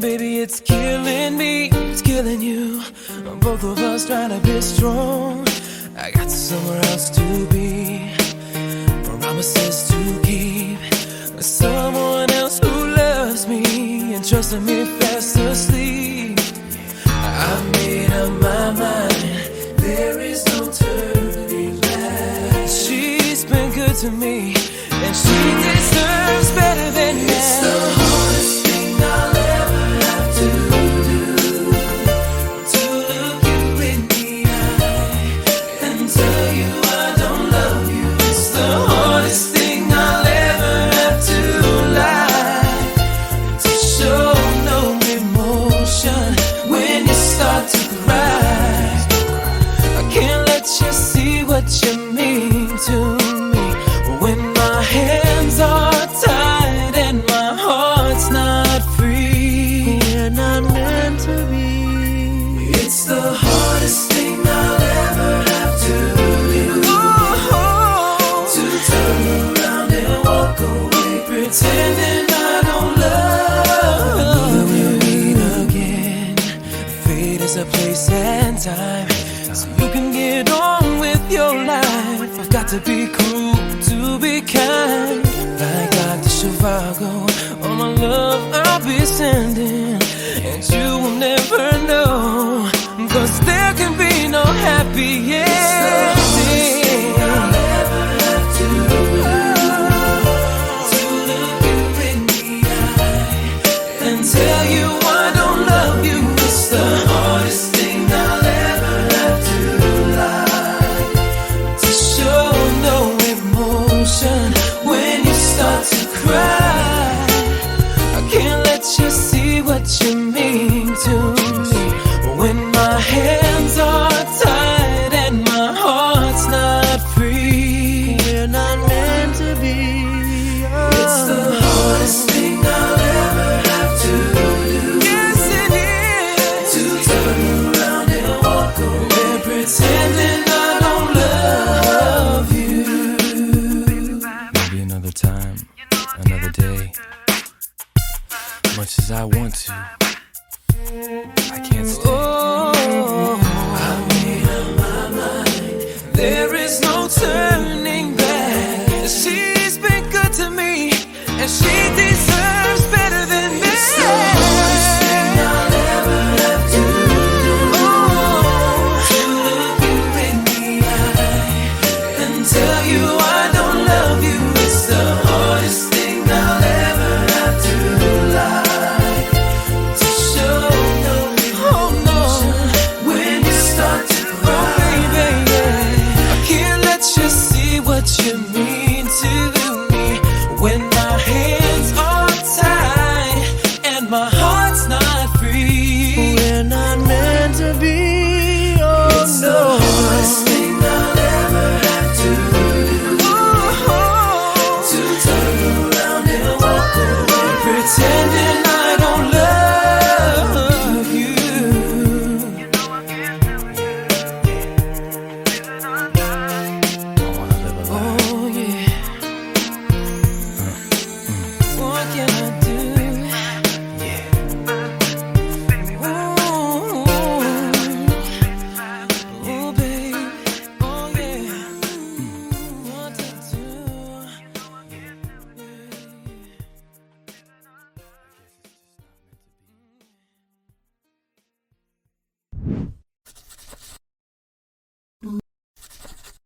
baby, it's killing me, it's killing you. Both of us trying to be strong. I got somewhere else to be, promises to keep. Someone else who loves me and trusts me fast asleep. I made up my mind, there is no turning back. She's been good to me, and she deserves better than that. to be cruel, to be kind. Like Dr. Zhivago, all my love I'll be sending. And you will never know, cause there can be no happy end. It's I want to. I can't stay. Oh, I'm made up my mind. There is no turning back. She's been good to me, and she.